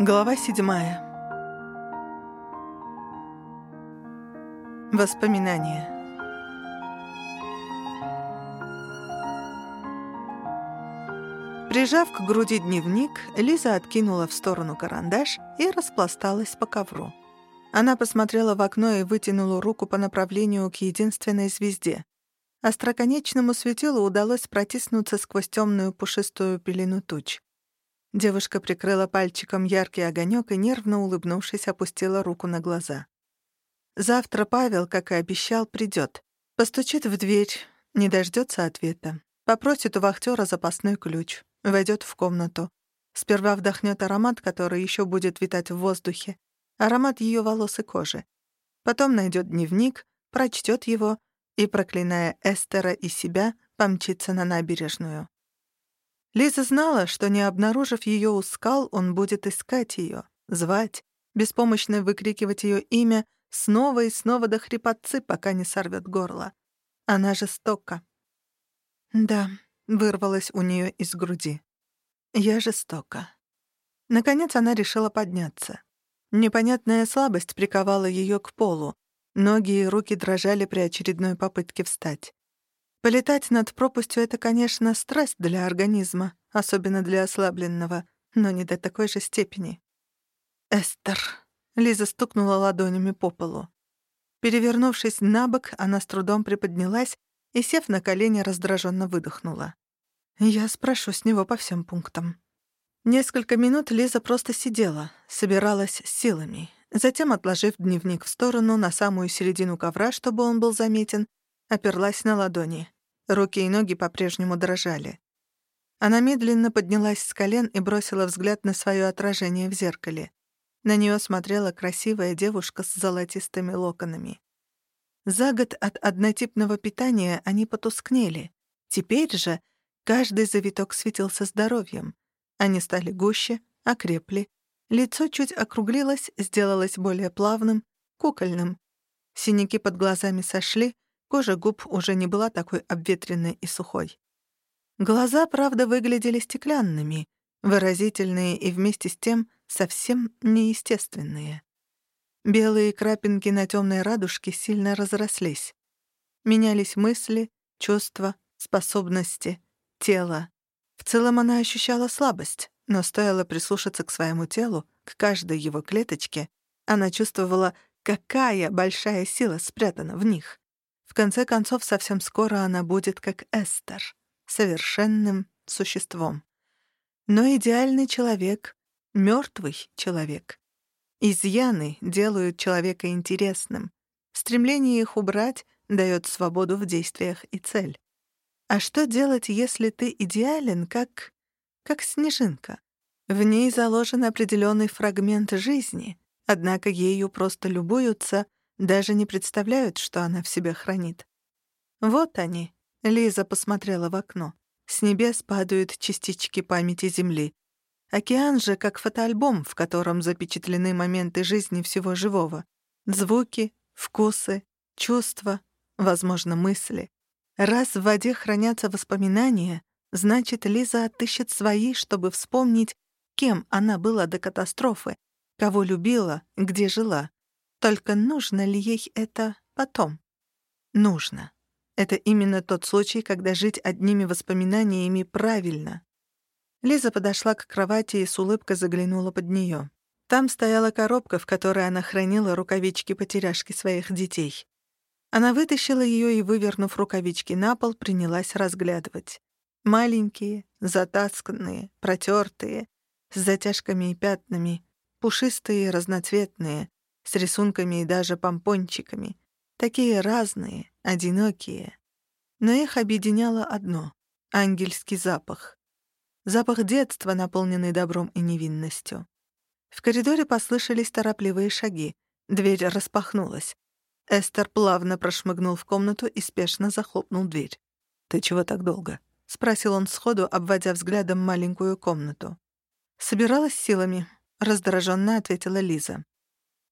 Глава седьмая. Воспоминания. Прижав к груди дневник, Лиза откинула в сторону карандаш и распласталась по ковру. Она посмотрела в окно и вытянула руку по направлению к единственной звезде. Остроконечному светилу удалось протиснуться сквозь темную пушистую пелену туч. Девушка прикрыла пальчиком яркий огонек и, нервно улыбнувшись, опустила руку на глаза. Завтра Павел, как и обещал, придет, Постучит в дверь, не дождется ответа. Попросит у вахтера запасной ключ. Войдет в комнату. Сперва вдохнет аромат, который еще будет витать в воздухе. Аромат ее волос и кожи. Потом найдет дневник, прочтет его и, проклиная Эстера и себя, помчится на набережную. Лиза знала, что, не обнаружив ее у скал, он будет искать ее, звать, беспомощно выкрикивать ее имя снова и снова до хрипотцы, пока не сорвет горло. Она жестока. «Да», — вырвалось у нее из груди. «Я жестока». Наконец она решила подняться. Непонятная слабость приковала ее к полу. Ноги и руки дрожали при очередной попытке встать. Полетать над пропастью — это, конечно, страсть для организма, особенно для ослабленного, но не до такой же степени. «Эстер», — Лиза стукнула ладонями по полу. Перевернувшись на бок, она с трудом приподнялась и, сев на колени, раздраженно выдохнула. «Я спрошу с него по всем пунктам». Несколько минут Лиза просто сидела, собиралась силами. Затем, отложив дневник в сторону на самую середину ковра, чтобы он был заметен, оперлась на ладони. Руки и ноги по-прежнему дрожали. Она медленно поднялась с колен и бросила взгляд на свое отражение в зеркале. На нее смотрела красивая девушка с золотистыми локонами. За год от однотипного питания они потускнели. Теперь же каждый завиток светился здоровьем. Они стали гуще, окрепли. Лицо чуть округлилось, сделалось более плавным, кукольным. Синяки под глазами сошли — Кожа губ уже не была такой обветренной и сухой. Глаза, правда, выглядели стеклянными, выразительные и вместе с тем совсем неестественные. Белые крапинки на темной радужке сильно разрослись. Менялись мысли, чувства, способности, тело. В целом она ощущала слабость, но стоило прислушаться к своему телу, к каждой его клеточке, она чувствовала, какая большая сила спрятана в них. Конце концов, совсем скоро она будет как Эстер, совершенным существом. Но идеальный человек — мертвый человек. Изъяны делают человека интересным. Стремление их убрать дает свободу в действиях и цель. А что делать, если ты идеален, как... как снежинка? В ней заложен определенный фрагмент жизни, однако ею просто любуются — даже не представляют, что она в себе хранит. Вот они. Лиза посмотрела в окно. С небес падают частички памяти Земли. Океан же как фотоальбом, в котором запечатлены моменты жизни всего живого. Звуки, вкусы, чувства, возможно, мысли. Раз в воде хранятся воспоминания, значит, Лиза отыщет свои, чтобы вспомнить, кем она была до катастрофы, кого любила, где жила. Только нужно ли ей это потом? Нужно. Это именно тот случай, когда жить одними воспоминаниями правильно. Лиза подошла к кровати и с улыбкой заглянула под нее. Там стояла коробка, в которой она хранила рукавички-потеряшки своих детей. Она вытащила ее и, вывернув рукавички на пол, принялась разглядывать. Маленькие, затасканные, протертые, с затяжками и пятнами, пушистые, разноцветные, с рисунками и даже помпончиками. Такие разные, одинокие. Но их объединяло одно — ангельский запах. Запах детства, наполненный добром и невинностью. В коридоре послышались торопливые шаги. Дверь распахнулась. Эстер плавно прошмыгнул в комнату и спешно захлопнул дверь. «Ты чего так долго?» — спросил он сходу, обводя взглядом маленькую комнату. «Собиралась силами», — раздраженно ответила Лиза.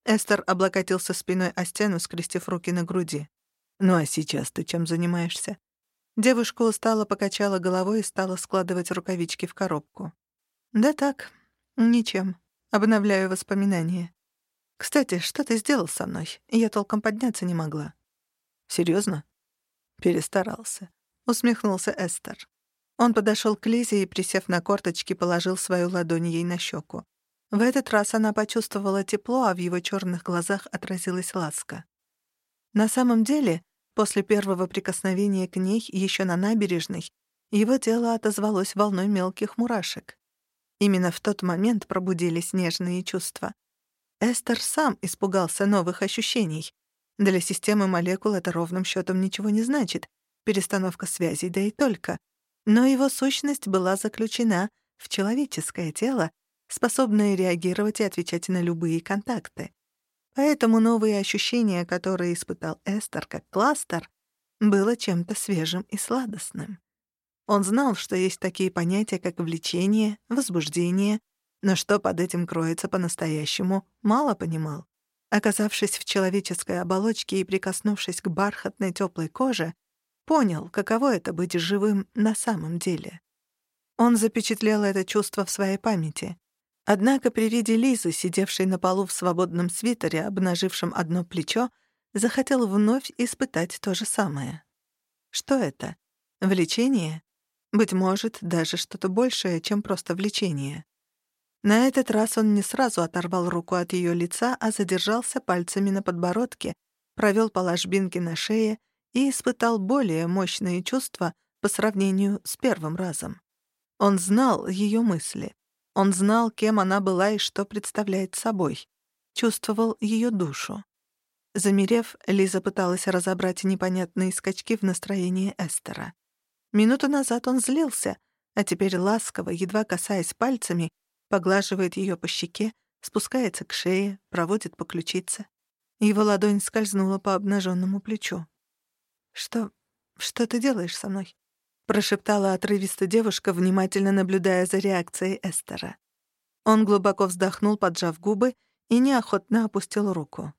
Эстер облокотился спиной о стену, скрестив руки на груди. «Ну а сейчас ты чем занимаешься?» Девушка устало покачала головой и стала складывать рукавички в коробку. «Да так, ничем». Обновляю воспоминания. Кстати, что ты сделал со мной? Я толком подняться не могла. Серьезно? Перестарался. Усмехнулся Эстер. Он подошел к Лизе и, присев на корточки, положил свою ладонь ей на щеку. В этот раз она почувствовала тепло, а в его черных глазах отразилась ласка. На самом деле, после первого прикосновения к ней еще на набережной, его тело отозвалось волной мелких мурашек. Именно в тот момент пробудились нежные чувства. Эстер сам испугался новых ощущений. Для системы молекул это ровным счетом ничего не значит. Перестановка связей, да и только. Но его сущность была заключена в человеческое тело, способное реагировать и отвечать на любые контакты. Поэтому новые ощущения, которые испытал Эстер как кластер, было чем-то свежим и сладостным. Он знал, что есть такие понятия, как влечение, возбуждение, но что под этим кроется по-настоящему, мало понимал. Оказавшись в человеческой оболочке и прикоснувшись к бархатной теплой коже, понял, каково это быть живым на самом деле. Он запечатлел это чувство в своей памяти. Однако при виде Лизы, сидевшей на полу в свободном свитере, обнажившем одно плечо, захотел вновь испытать то же самое. Что это? Влечение? Быть может, даже что-то большее, чем просто влечение. На этот раз он не сразу оторвал руку от ее лица, а задержался пальцами на подбородке, провел по ложбинке на шее и испытал более мощные чувства по сравнению с первым разом. Он знал ее мысли. Он знал, кем она была и что представляет собой. Чувствовал ее душу. Замерев, Лиза пыталась разобрать непонятные скачки в настроении Эстера. Минуту назад он злился, а теперь ласково, едва касаясь пальцами, поглаживает ее по щеке, спускается к шее, проводит по ключице. Его ладонь скользнула по обнаженному плечу. «Что... что ты делаешь со мной?» — прошептала отрывисто девушка, внимательно наблюдая за реакцией Эстера. Он глубоко вздохнул, поджав губы, и неохотно опустил руку.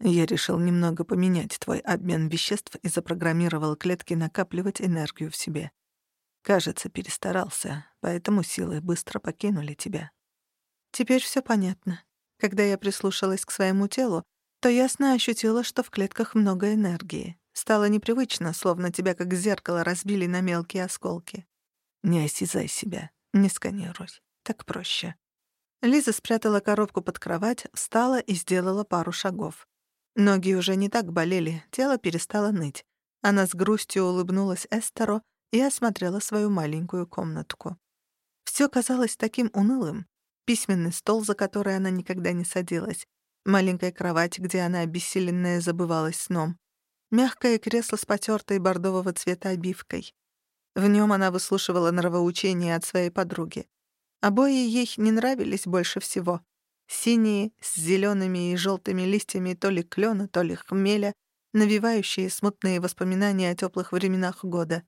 Я решил немного поменять твой обмен веществ и запрограммировал клетки накапливать энергию в себе. Кажется, перестарался, поэтому силы быстро покинули тебя. Теперь все понятно. Когда я прислушалась к своему телу, то ясно ощутила, что в клетках много энергии. Стало непривычно, словно тебя как зеркало разбили на мелкие осколки. Не осязай себя, не сканируй. Так проще. Лиза спрятала коробку под кровать, встала и сделала пару шагов. Ноги уже не так болели, тело перестало ныть. Она с грустью улыбнулась Эстеру и осмотрела свою маленькую комнатку. Всё казалось таким унылым. Письменный стол, за который она никогда не садилась, маленькая кровать, где она обессиленная забывалась сном, мягкое кресло с потёртой бордового цвета обивкой. В нём она выслушивала нравоучения от своей подруги. Обои ей не нравились больше всего. Синие, с зелеными и желтыми листьями то ли клена, то ли хмеля, навевающие смутные воспоминания о теплых временах года.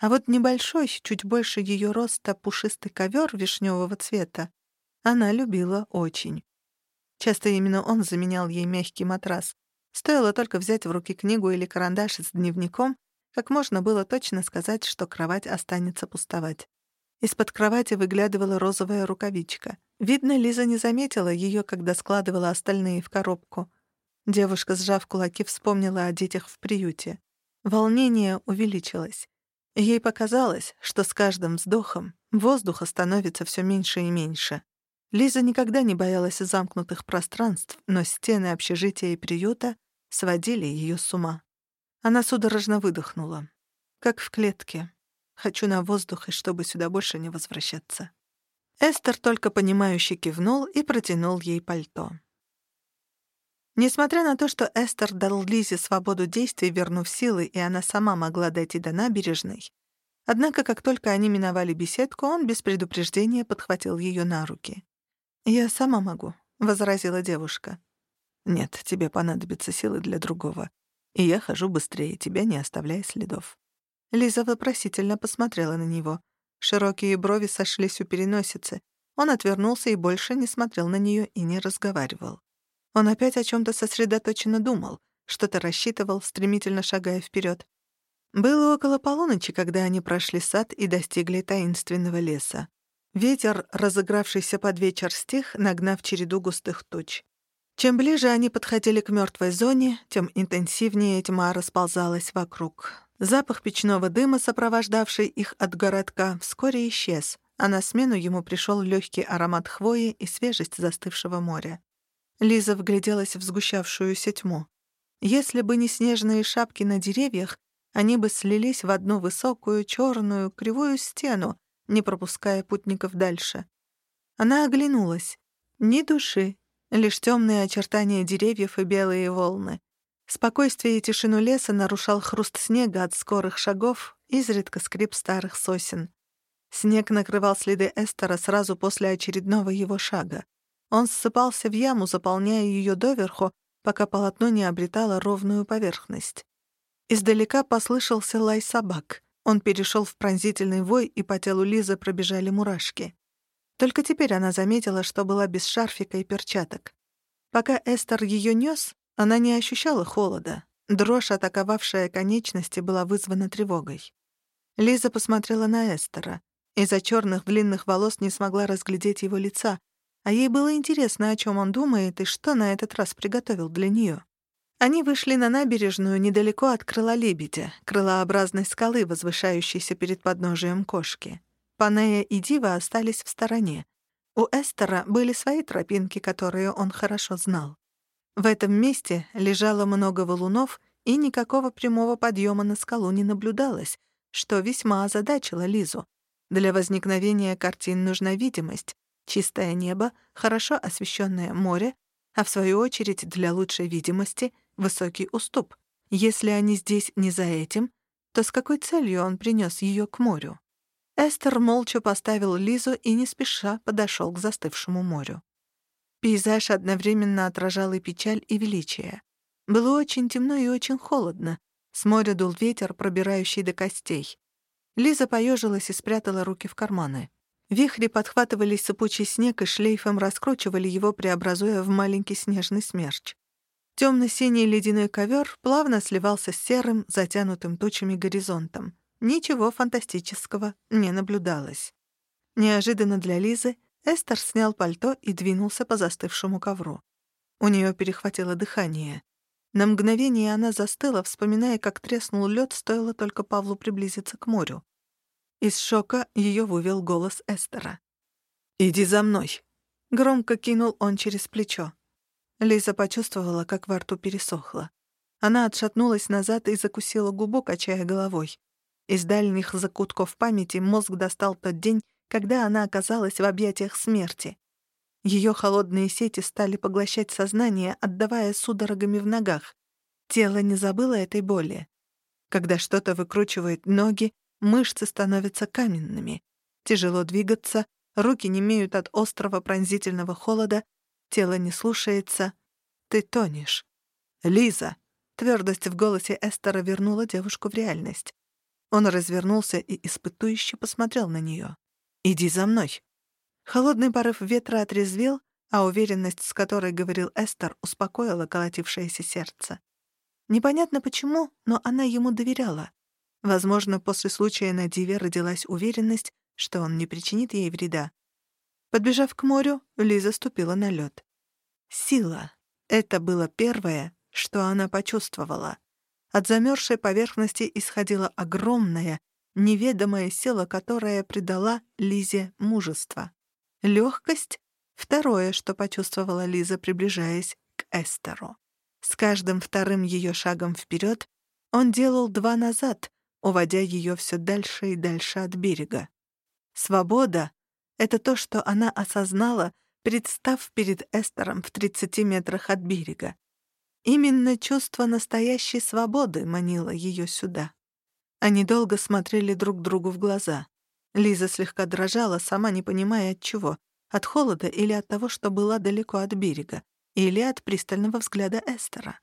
А вот небольшой, чуть больше ее роста, пушистый ковер вишневого цвета она любила очень. Часто именно он заменял ей мягкий матрас. Стоило только взять в руки книгу или карандаш с дневником, как можно было точно сказать, что кровать останется пустовать. Из-под кровати выглядывала розовая рукавичка. Видно, Лиза не заметила ее, когда складывала остальные в коробку. Девушка, сжав кулаки, вспомнила о детях в приюте. Волнение увеличилось. Ей показалось, что с каждым вздохом воздуха становится все меньше и меньше. Лиза никогда не боялась замкнутых пространств, но стены общежития и приюта сводили ее с ума. Она судорожно выдохнула. Как в клетке. Хочу на воздух и чтобы сюда больше не возвращаться». Эстер только понимающе кивнул и протянул ей пальто. Несмотря на то, что Эстер дал Лизе свободу действий, вернув силы, и она сама могла дойти до набережной, однако как только они миновали беседку, он без предупреждения подхватил ее на руки. «Я сама могу», — возразила девушка. «Нет, тебе понадобятся силы для другого, и я хожу быстрее тебя, не оставляя следов». Лиза вопросительно посмотрела на него. Широкие брови сошлись у переносицы. Он отвернулся и больше не смотрел на нее и не разговаривал. Он опять о чем то сосредоточенно думал, что-то рассчитывал, стремительно шагая вперед. Было около полуночи, когда они прошли сад и достигли таинственного леса. Ветер, разыгравшийся под вечер, стих, нагнав череду густых туч. Чем ближе они подходили к мертвой зоне, тем интенсивнее тьма расползалась вокруг. Запах печного дыма, сопровождавший их от городка, вскоре исчез, а на смену ему пришел легкий аромат хвои и свежесть застывшего моря. Лиза вгляделась в сгущавшуюся тьму. Если бы не снежные шапки на деревьях, они бы слились в одну высокую, черную, кривую стену, не пропуская путников дальше. Она оглянулась. Ни души, лишь темные очертания деревьев и белые волны. Спокойствие и тишину леса нарушал хруст снега от скорых шагов, изредка скрип старых сосен. Снег накрывал следы Эстера сразу после очередного его шага. Он ссыпался в яму, заполняя ее доверху, пока полотно не обретало ровную поверхность. Издалека послышался лай собак. Он перешел в пронзительный вой, и по телу Лизы пробежали мурашки. Только теперь она заметила, что была без шарфика и перчаток. Пока Эстер ее нес, она не ощущала холода. Дрожь, атаковавшая конечности, была вызвана тревогой. Лиза посмотрела на Эстера. Из-за черных длинных волос не смогла разглядеть его лица, а ей было интересно, о чем он думает и что на этот раз приготовил для нее. Они вышли на набережную недалеко от крыла лебедя, крылообразной скалы, возвышающейся перед подножием кошки. Панея и Дива остались в стороне. У Эстера были свои тропинки, которые он хорошо знал. В этом месте лежало много валунов, и никакого прямого подъема на скалу не наблюдалось, что весьма озадачило Лизу. Для возникновения картин нужна видимость, чистое небо, хорошо освещенное море, а в свою очередь для лучшей видимости — высокий уступ. Если они здесь не за этим, то с какой целью он принес ее к морю? Эстер молча поставил Лизу и не спеша подошел к застывшему морю. Пейзаж одновременно отражал и печаль, и величие. Было очень темно и очень холодно. С моря дул ветер, пробирающий до костей. Лиза поежилась и спрятала руки в карманы. Вихри подхватывали сыпучий снег и шлейфом раскручивали его, преобразуя в маленький снежный смерч. Темно-синий ледяной ковер плавно сливался с серым, затянутым тучами горизонтом. Ничего фантастического не наблюдалось. Неожиданно для Лизы Эстер снял пальто и двинулся по застывшему ковру. У нее перехватило дыхание. На мгновение она застыла, вспоминая, как треснул лед, стоило только Павлу приблизиться к морю. Из шока ее вывел голос Эстера. «Иди за мной!» — громко кинул он через плечо. Лиза почувствовала, как во рту пересохло. Она отшатнулась назад и закусила губу, качая головой. Из дальних закутков памяти мозг достал тот день, когда она оказалась в объятиях смерти. Ее холодные сети стали поглощать сознание, отдавая судорогами в ногах. Тело не забыло этой боли. Когда что-то выкручивает ноги, мышцы становятся каменными. Тяжело двигаться, руки не имеют от острого пронзительного холода, тело не слушается. Ты тонешь. «Лиза!» Твердость в голосе Эстера вернула девушку в реальность. Он развернулся и испытующе посмотрел на нее. «Иди за мной». Холодный порыв ветра отрезвел, а уверенность, с которой говорил Эстер, успокоила колотившееся сердце. Непонятно почему, но она ему доверяла. Возможно, после случая на Диве родилась уверенность, что он не причинит ей вреда. Подбежав к морю, Лиза ступила на лед. Сила — это было первое, что она почувствовала. От замерзшей поверхности исходила огромная, неведомая сила, которая придала Лизе мужество. Легкость — второе, что почувствовала Лиза, приближаясь к Эстеру. С каждым вторым ее шагом вперед он делал два назад, уводя ее все дальше и дальше от берега. Свобода — это то, что она осознала, представ перед Эстером в 30 метрах от берега. Именно чувство настоящей свободы манило ее сюда. Они долго смотрели друг другу в глаза. Лиза слегка дрожала, сама не понимая от чего. От холода или от того, что была далеко от берега. Или от пристального взгляда Эстера.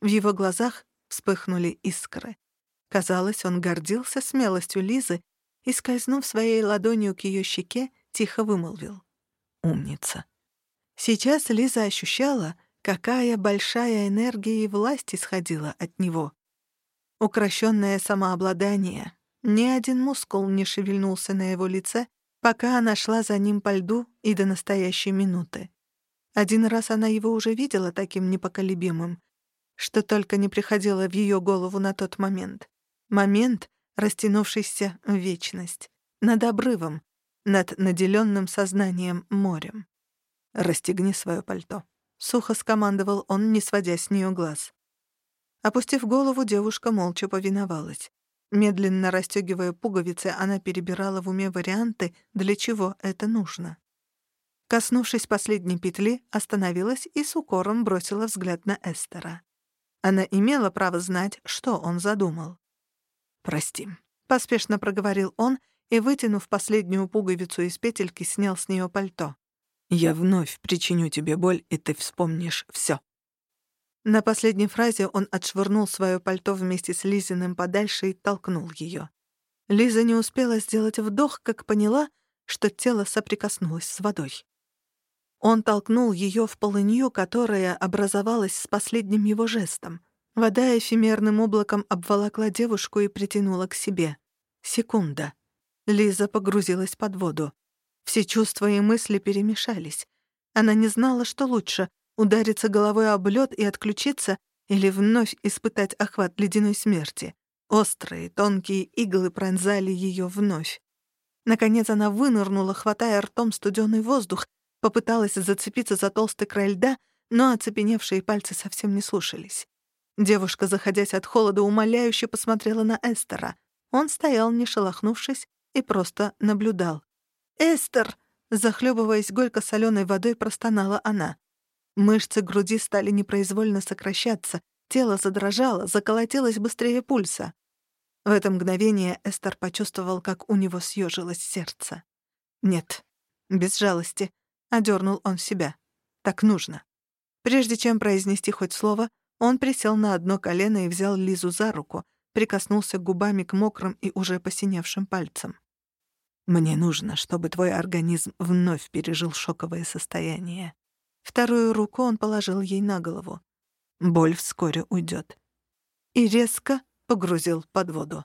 В его глазах вспыхнули искры. Казалось, он гордился смелостью Лизы и, скользнув своей ладонью к ее щеке, тихо вымолвил. «Умница». Сейчас Лиза ощущала, какая большая энергия и власть исходила от него. Укращенное самообладание. Ни один мускул не шевельнулся на его лице, пока она шла за ним по льду и до настоящей минуты. Один раз она его уже видела таким непоколебимым, что только не приходило в ее голову на тот момент. Момент, растянувшийся в вечность, над обрывом, над наделенным сознанием морем. «Расстегни свое пальто», — сухо скомандовал он, не сводя с нее глаз. Опустив голову, девушка молча повиновалась. Медленно расстегивая пуговицы, она перебирала в уме варианты, для чего это нужно. Коснувшись последней петли, остановилась и с укором бросила взгляд на Эстера. Она имела право знать, что он задумал. «Прости», — поспешно проговорил он и, вытянув последнюю пуговицу из петельки, снял с нее пальто. «Я вновь причиню тебе боль, и ты вспомнишь все. На последней фразе он отшвырнул свое пальто вместе с Лизиным подальше и толкнул ее. Лиза не успела сделать вдох, как поняла, что тело соприкоснулось с водой. Он толкнул ее в полынью, которая образовалась с последним его жестом. Вода эфемерным облаком обволокла девушку и притянула к себе. Секунда. Лиза погрузилась под воду. Все чувства и мысли перемешались. Она не знала, что лучше — удариться головой об лед и отключиться или вновь испытать охват ледяной смерти. Острые, тонкие иглы пронзали ее вновь. Наконец она вынырнула, хватая ртом студеный воздух, попыталась зацепиться за толстый край льда, но оцепеневшие пальцы совсем не слушались. Девушка, заходясь от холода, умоляюще посмотрела на Эстера. Он стоял, не шелохнувшись, и просто наблюдал. «Эстер!» — захлебываясь горько-соленой водой, простонала она. Мышцы груди стали непроизвольно сокращаться, тело задрожало, заколотилось быстрее пульса. В это мгновение Эстер почувствовал, как у него съежилось сердце. «Нет, без жалости», — одернул он себя. «Так нужно». Прежде чем произнести хоть слово, он присел на одно колено и взял Лизу за руку, прикоснулся губами к мокрым и уже посиневшим пальцам. «Мне нужно, чтобы твой организм вновь пережил шоковое состояние». Вторую руку он положил ей на голову. Боль вскоре уйдет. И резко погрузил под воду.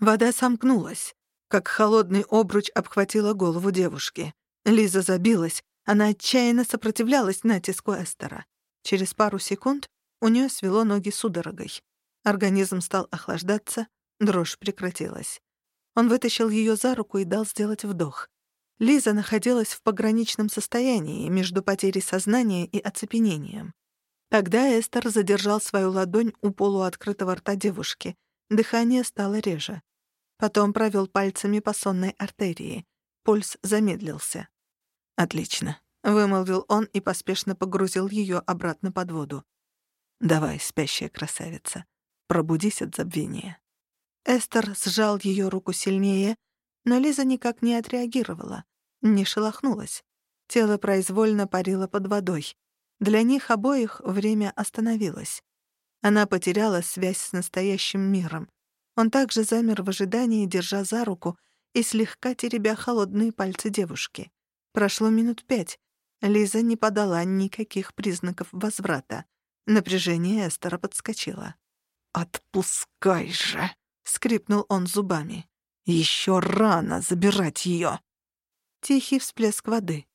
Вода сомкнулась, как холодный обруч обхватила голову девушки. Лиза забилась, она отчаянно сопротивлялась натиску Эстера. Через пару секунд у нее свело ноги судорогой. Организм стал охлаждаться, дрожь прекратилась. Он вытащил ее за руку и дал сделать вдох. Лиза находилась в пограничном состоянии между потерей сознания и оцепенением. Тогда Эстер задержал свою ладонь у полуоткрытого рта девушки. Дыхание стало реже. Потом провел пальцами по сонной артерии. Пульс замедлился. «Отлично», — вымолвил он и поспешно погрузил ее обратно под воду. «Давай, спящая красавица, пробудись от забвения». Эстер сжал ее руку сильнее, но Лиза никак не отреагировала, не шелохнулась. Тело произвольно парило под водой. Для них обоих время остановилось. Она потеряла связь с настоящим миром. Он также замер в ожидании, держа за руку и слегка теребя холодные пальцы девушки. Прошло минут пять. Лиза не подала никаких признаков возврата. Напряжение Эстера подскочило. «Отпускай же!» — скрипнул он зубами. «Еще рано забирать ее!» Тихий всплеск воды.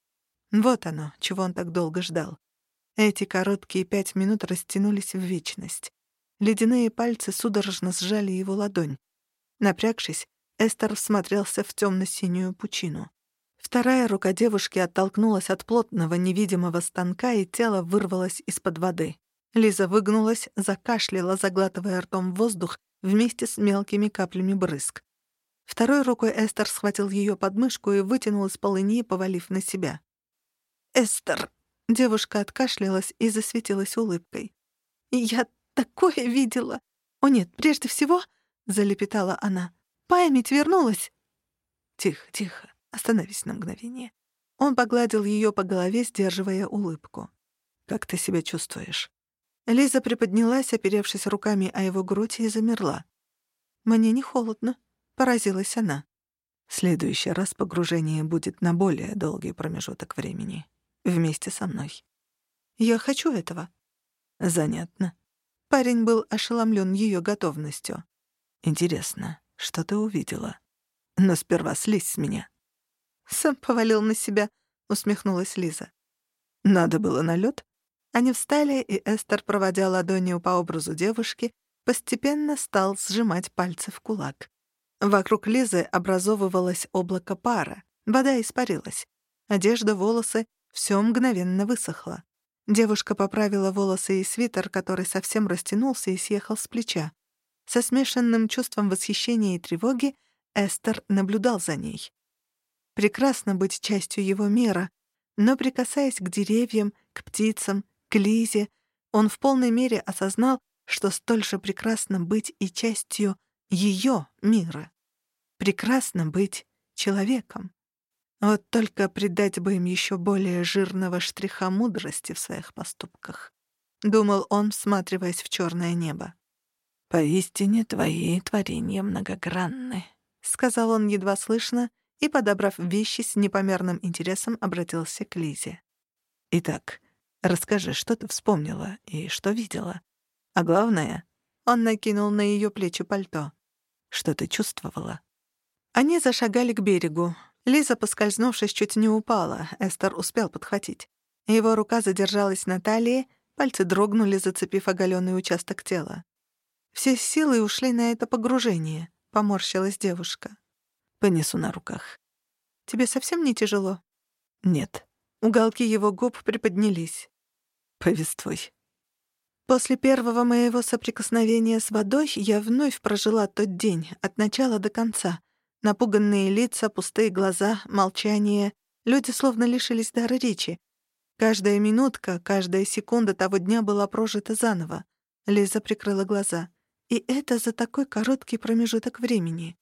Вот оно, чего он так долго ждал. Эти короткие пять минут растянулись в вечность. Ледяные пальцы судорожно сжали его ладонь. Напрягшись, Эстер всмотрелся в темно-синюю пучину. Вторая рука девушки оттолкнулась от плотного невидимого станка, и тело вырвалось из-под воды. Лиза выгнулась, закашляла, заглатывая ртом воздух вместе с мелкими каплями брызг. Второй рукой Эстер схватил ее подмышку и вытянул из полыни, повалив на себя. «Эстер!» — девушка откашлялась и засветилась улыбкой. «Я такое видела!» «О нет, прежде всего...» — залепетала она. «Память вернулась!» «Тихо, тихо!» Остановись на мгновение. Он погладил ее по голове, сдерживая улыбку. «Как ты себя чувствуешь?» Лиза приподнялась, оперевшись руками о его грудь, и замерла. «Мне не холодно», — поразилась она. «В следующий раз погружение будет на более долгий промежуток времени. Вместе со мной». «Я хочу этого». «Занятно». Парень был ошеломлен ее готовностью. «Интересно, что ты увидела? Но сперва слезь с меня». Сам повалил на себя», — усмехнулась Лиза. «Надо было на лед. Они встали, и Эстер, проводя ладонью по образу девушки, постепенно стал сжимать пальцы в кулак. Вокруг Лизы образовывалось облако пара, вода испарилась. Одежда, волосы — все мгновенно высохло. Девушка поправила волосы и свитер, который совсем растянулся и съехал с плеча. Со смешанным чувством восхищения и тревоги Эстер наблюдал за ней. Прекрасно быть частью его мира, но, прикасаясь к деревьям, к птицам, к Лизе, он в полной мере осознал, что столь же прекрасно быть и частью ее мира. Прекрасно быть человеком. Вот только придать бы им еще более жирного штриха мудрости в своих поступках. Думал он, всматриваясь в черное небо. «Поистине твои творения многогранны», — сказал он едва слышно и, подобрав вещи с непомерным интересом, обратился к Лизе. «Итак, расскажи, что ты вспомнила и что видела? А главное...» Он накинул на ее плечи пальто. «Что ты чувствовала?» Они зашагали к берегу. Лиза, поскользнувшись, чуть не упала. Эстер успел подхватить. Его рука задержалась на талии, пальцы дрогнули, зацепив оголенный участок тела. Все силы ушли на это погружение, — поморщилась девушка. «Понесу на руках». «Тебе совсем не тяжело?» «Нет». Уголки его губ приподнялись. «Повествуй». После первого моего соприкосновения с водой я вновь прожила тот день, от начала до конца, Напуганные лица, пустые глаза, молчание. Люди словно лишились дара речи. Каждая минутка, каждая секунда того дня была прожита заново. Лиза прикрыла глаза. И это за такой короткий промежуток времени.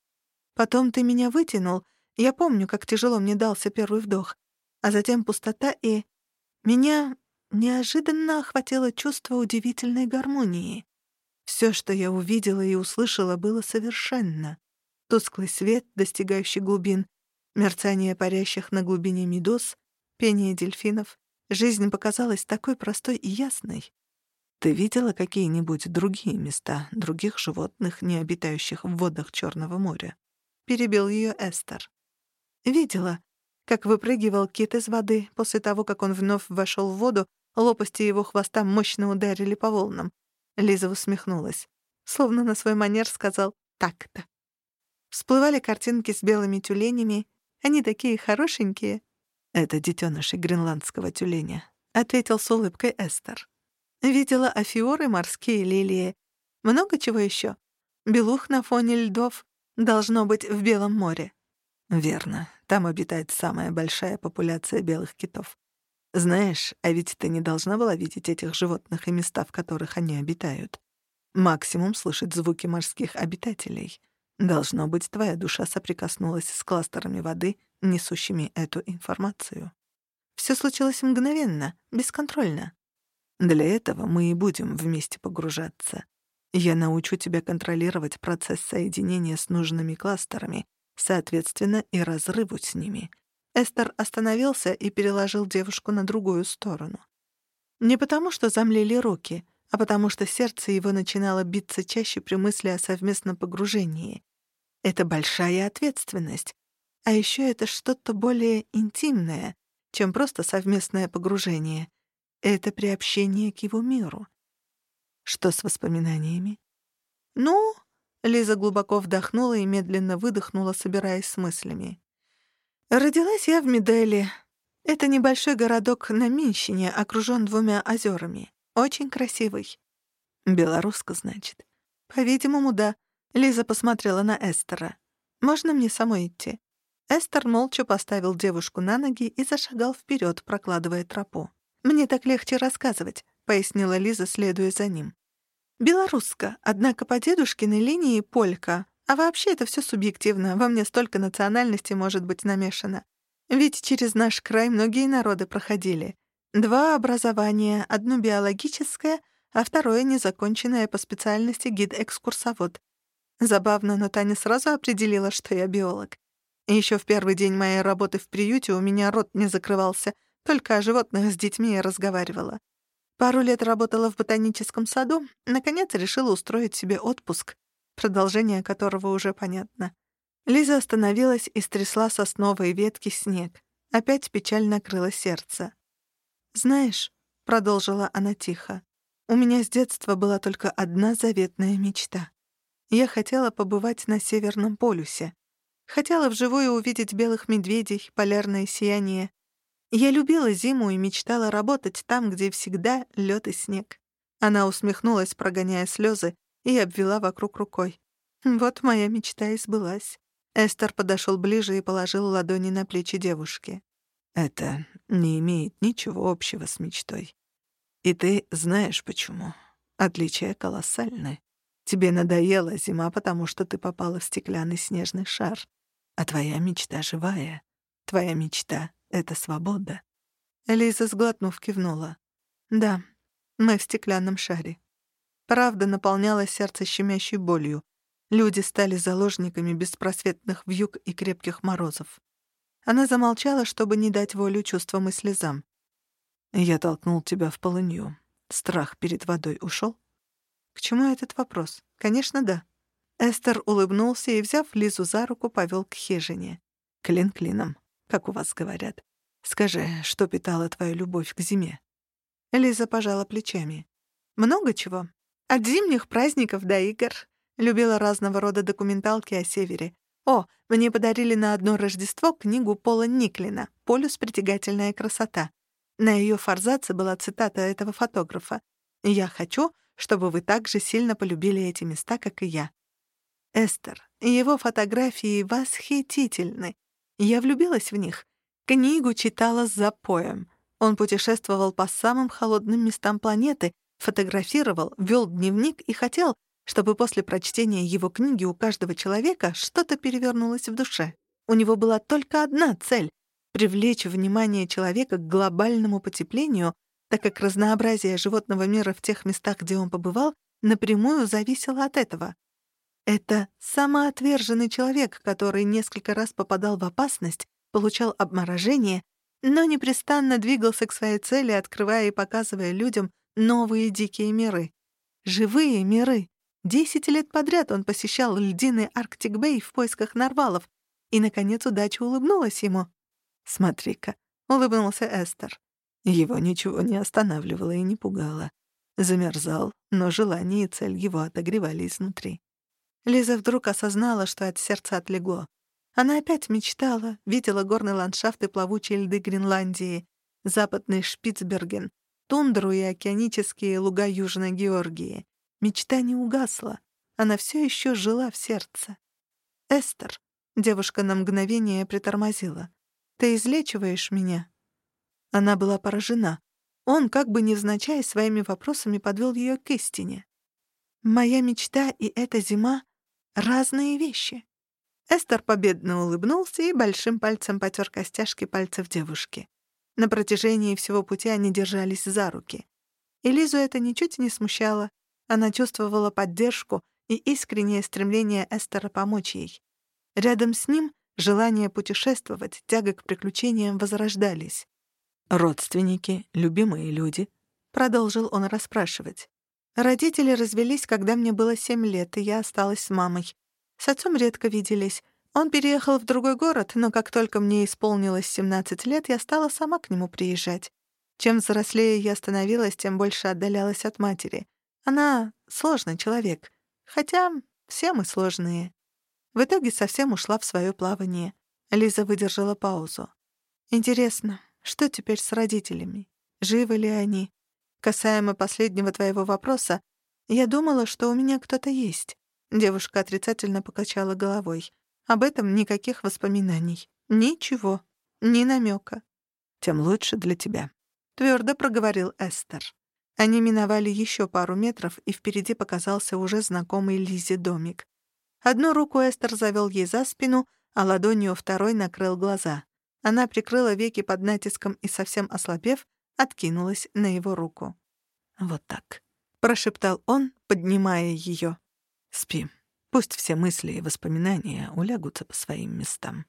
Потом ты меня вытянул. Я помню, как тяжело мне дался первый вдох. А затем пустота и... Меня неожиданно охватило чувство удивительной гармонии. Все, что я увидела и услышала, было совершенно. Тусклый свет, достигающий глубин, мерцание парящих на глубине медуз, пение дельфинов. Жизнь показалась такой простой и ясной. Ты видела какие-нибудь другие места, других животных, не обитающих в водах Черного моря? Перебил ее Эстер. Видела, как выпрыгивал кит из воды после того, как он вновь вошел в воду, лопасти его хвоста мощно ударили по волнам. Лиза усмехнулась. Словно на свой манер сказал «так-то». Всплывали картинки с белыми тюленями. Они такие хорошенькие. «Это детеныши гренландского тюленя», — ответил с улыбкой Эстер. Видела афиоры, морские лилии. Много чего еще. Белух на фоне льдов. Должно быть в Белом море. Верно. Там обитает самая большая популяция белых китов. Знаешь, а ведь ты не должна была видеть этих животных и места, в которых они обитают. Максимум слышать звуки морских обитателей. Должно быть, твоя душа соприкоснулась с кластерами воды, несущими эту информацию. Все случилось мгновенно, бесконтрольно. Для этого мы и будем вместе погружаться. Я научу тебя контролировать процесс соединения с нужными кластерами, соответственно, и разрыву с ними. Эстер остановился и переложил девушку на другую сторону. Не потому, что замлели руки, а потому что сердце его начинало биться чаще при мысли о совместном погружении. Это большая ответственность. А еще это что-то более интимное, чем просто совместное погружение. Это приобщение к его миру. Что с воспоминаниями? Ну, Лиза глубоко вдохнула и медленно выдохнула, собираясь с мыслями. Родилась я в Меделе. Это небольшой городок на Минщине, окружен двумя озерами. Очень красивый. Белоруска, значит. По-видимому, да. Лиза посмотрела на Эстера. «Можно мне самой идти?» Эстер молча поставил девушку на ноги и зашагал вперед, прокладывая тропу. «Мне так легче рассказывать», — пояснила Лиза, следуя за ним. «Белоруска, однако по дедушкиной линии полька. А вообще это все субъективно, во мне столько национальностей может быть намешано. Ведь через наш край многие народы проходили. Два образования, одно биологическое, а второе незаконченное по специальности гид-экскурсовод. Забавно, но Таня сразу определила, что я биолог. Еще в первый день моей работы в приюте у меня рот не закрывался, только о животных с детьми я разговаривала. Пару лет работала в ботаническом саду, наконец решила устроить себе отпуск, продолжение которого уже понятно. Лиза остановилась и стрясла сосновые ветки снег. Опять печаль накрыла сердце. «Знаешь», — продолжила она тихо, — «у меня с детства была только одна заветная мечта. Я хотела побывать на Северном полюсе. Хотела вживую увидеть белых медведей, полярное сияние. Я любила зиму и мечтала работать там, где всегда лед и снег. Она усмехнулась, прогоняя слезы, и обвела вокруг рукой. Вот моя мечта и сбылась. Эстер подошел ближе и положил ладони на плечи девушки. Это не имеет ничего общего с мечтой. И ты знаешь почему. Отличия колоссальны. Тебе надоела зима, потому что ты попала в стеклянный снежный шар. А твоя мечта живая. Твоя мечта — это свобода. Лиза, сглотнув, кивнула. Да, мы в стеклянном шаре. Правда наполняла сердце щемящей болью. Люди стали заложниками беспросветных вьюг и крепких морозов. Она замолчала, чтобы не дать волю чувствам и слезам. «Я толкнул тебя в полынью. Страх перед водой ушел? К чему этот вопрос? Конечно, да. Эстер улыбнулся и, взяв Лизу за руку, повел к хижине. Клин клином, как у вас говорят. Скажи, что питала твою любовь к зиме? Лиза пожала плечами. «Много чего. От зимних праздников до игр. Любила разного рода документалки о Севере. О, мне подарили на одно Рождество книгу Пола Никлина «Полюс. Притягательная красота». На ее форзаце была цитата этого фотографа. «Я хочу, чтобы вы так же сильно полюбили эти места, как и я». Эстер, его фотографии восхитительны. Я влюбилась в них. Книгу читала с запоем. Он путешествовал по самым холодным местам планеты, фотографировал, вел дневник и хотел, чтобы после прочтения его книги у каждого человека что-то перевернулось в душе. У него была только одна цель — привлечь внимание человека к глобальному потеплению, так как разнообразие животного мира в тех местах, где он побывал, напрямую зависело от этого. Это самоотверженный человек, который несколько раз попадал в опасность, получал обморожение но непрестанно двигался к своей цели, открывая и показывая людям новые дикие миры. Живые миры. Десять лет подряд он посещал льдины Арктик-Бэй в поисках нарвалов, и, наконец, удача улыбнулась ему. «Смотри-ка», — улыбнулся Эстер. Его ничего не останавливало и не пугало. Замерзал, но желание и цель его отогревали изнутри. Лиза вдруг осознала, что от сердца отлегло. Она опять мечтала, видела горный ландшафт и плавучие льды Гренландии, западный Шпицберген, тундру и океанические луга Южной Георгии. Мечта не угасла. Она все еще жила в сердце. «Эстер», — девушка на мгновение притормозила, — «ты излечиваешь меня?» Она была поражена. Он, как бы невзначай, своими вопросами подвел ее к истине. «Моя мечта и эта зима — разные вещи». Эстер победно улыбнулся и большим пальцем потер костяшки пальцев девушки. На протяжении всего пути они держались за руки. Элизу это ничуть не смущало. Она чувствовала поддержку и искреннее стремление Эстера помочь ей. Рядом с ним желание путешествовать, тяга к приключениям возрождались. «Родственники, любимые люди», — продолжил он расспрашивать. «Родители развелись, когда мне было семь лет, и я осталась с мамой. С отцом редко виделись. Он переехал в другой город, но как только мне исполнилось 17 лет, я стала сама к нему приезжать. Чем взрослее я становилась, тем больше отдалялась от матери. Она сложный человек. Хотя все мы сложные. В итоге совсем ушла в свое плавание. Лиза выдержала паузу. «Интересно, что теперь с родителями? Живы ли они? Касаемо последнего твоего вопроса, я думала, что у меня кто-то есть. Девушка отрицательно покачала головой. Об этом никаких воспоминаний. Ничего. Ни намека. Тем лучше для тебя. Твердо проговорил Эстер. Они миновали еще пару метров, и впереди показался уже знакомый Лизе домик. Одну руку Эстер завел ей за спину, а ладонью второй накрыл глаза. Она прикрыла веки под натиском и, совсем ослабев, откинулась на его руку. «Вот так», — прошептал он, поднимая ее. Спи. Пусть все мысли и воспоминания улягутся по своим местам.